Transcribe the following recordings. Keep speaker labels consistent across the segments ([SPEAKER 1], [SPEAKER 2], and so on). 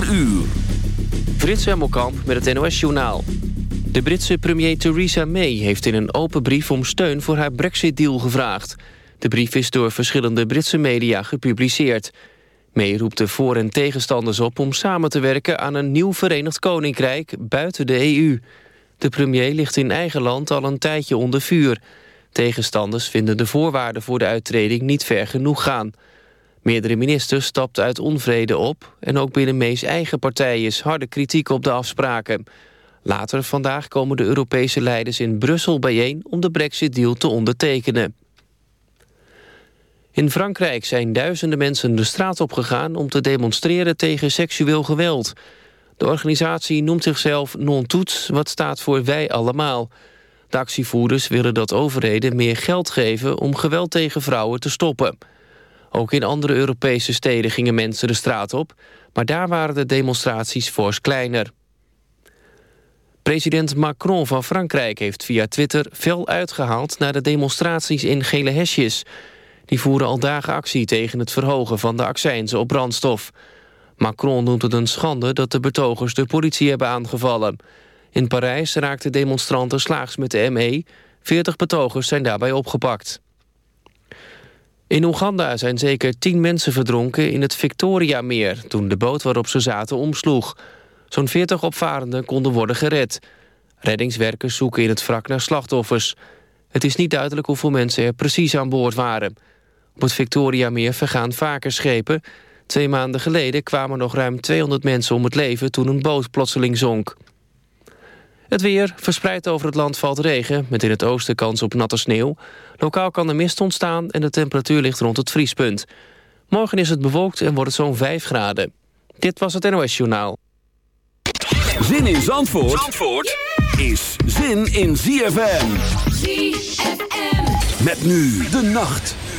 [SPEAKER 1] 4 uur.
[SPEAKER 2] Frits Hemmelkamp met het NOS-journaal. De Britse premier Theresa May heeft in een open brief om steun voor haar Brexit-deal gevraagd. De brief is door verschillende Britse media gepubliceerd. May roept de voor- en tegenstanders op om samen te werken aan een nieuw Verenigd Koninkrijk buiten de EU. De premier ligt in eigen land al een tijdje onder vuur. Tegenstanders vinden de voorwaarden voor de uittreding niet ver genoeg gaan. Meerdere ministers stapten uit onvrede op... en ook binnen May's eigen partij is harde kritiek op de afspraken. Later vandaag komen de Europese leiders in Brussel bijeen... om de brexit-deal te ondertekenen. In Frankrijk zijn duizenden mensen de straat opgegaan... om te demonstreren tegen seksueel geweld. De organisatie noemt zichzelf Non-Toets, wat staat voor Wij Allemaal. De actievoerders willen dat overheden meer geld geven... om geweld tegen vrouwen te stoppen. Ook in andere Europese steden gingen mensen de straat op... maar daar waren de demonstraties fors kleiner. President Macron van Frankrijk heeft via Twitter fel uitgehaald... naar de demonstraties in gele hesjes. Die voeren al dagen actie tegen het verhogen van de accijnzen op brandstof. Macron noemt het een schande dat de betogers de politie hebben aangevallen. In Parijs raakten demonstranten slaags met de ME. 40 betogers zijn daarbij opgepakt. In Oeganda zijn zeker tien mensen verdronken in het Victoria-meer... toen de boot waarop ze zaten omsloeg. Zo'n 40 opvarenden konden worden gered. Reddingswerkers zoeken in het wrak naar slachtoffers. Het is niet duidelijk hoeveel mensen er precies aan boord waren. Op het Victoria-meer vergaan vaker schepen. Twee maanden geleden kwamen nog ruim 200 mensen om het leven... toen een boot plotseling zonk. Het weer, verspreid over het land valt regen... met in het oosten kans op natte sneeuw. Lokaal kan er mist ontstaan en de temperatuur ligt rond het vriespunt. Morgen is het bewolkt en wordt het zo'n 5 graden. Dit was het NOS Journaal.
[SPEAKER 1] Zin in Zandvoort, Zandvoort is zin in ZFM.
[SPEAKER 3] ZFM.
[SPEAKER 1] Met nu de nacht.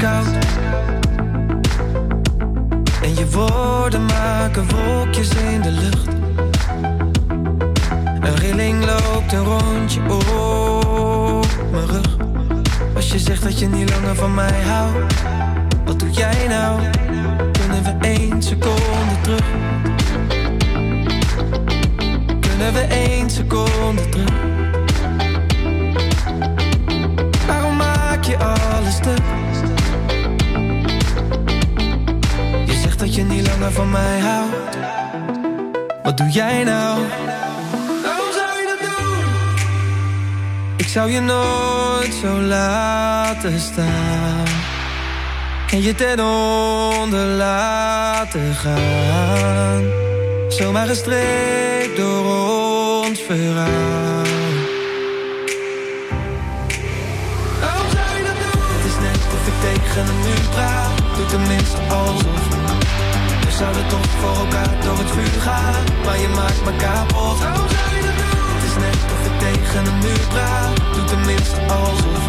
[SPEAKER 3] Is staan. En je ten onder laten gaan. Zomaar gestreept door ons verhaal. Waarom zou je dat doen? Het is net of ik tegen een muur praat. Doe tenminste alsof. We zouden toch voor elkaar door het vuur gaan. Maar je maakt me kapot. Waarom zou je dat doen? Het is net of ik tegen een muur praat. Doe tenminste alsof.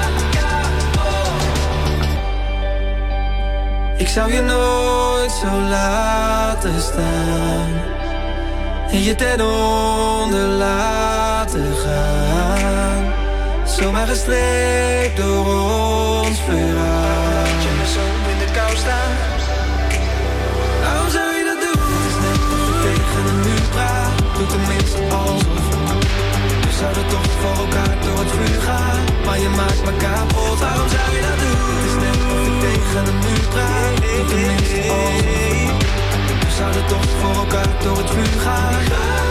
[SPEAKER 3] Ik zou je nooit zo laten staan En je ten onder laten gaan. Zomaar gestreept door ons verhaal. Laat je me zo in de kou staan. Waarom zou je dat doen? Het is net of je tegen een muur praat Doe tenminste alsof We zouden toch voor elkaar door het vuur gaan Maar je maakt me kapot. Waarom zou je dat doen? Het is net of ik tegen een muur praat tenminste alsof We zouden toch voor elkaar door het vuur gaan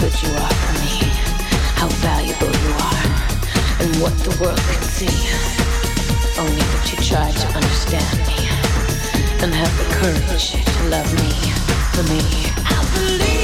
[SPEAKER 4] good you are for me, how valuable you
[SPEAKER 5] are, and what
[SPEAKER 4] the world can see. Only that you try to understand me
[SPEAKER 6] and have the
[SPEAKER 7] courage to love me for
[SPEAKER 8] me. I believe.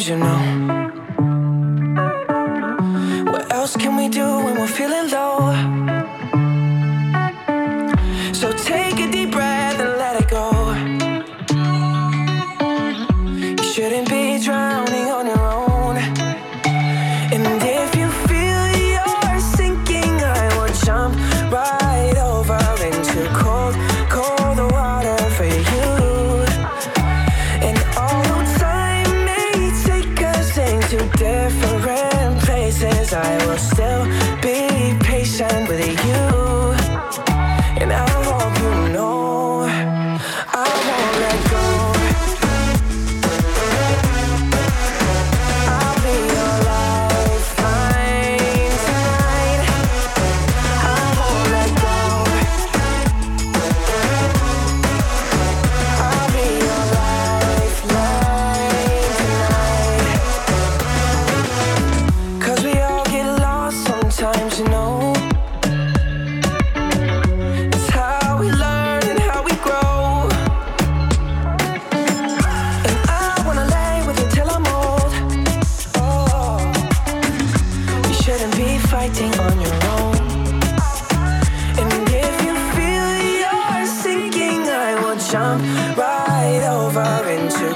[SPEAKER 7] times, you know.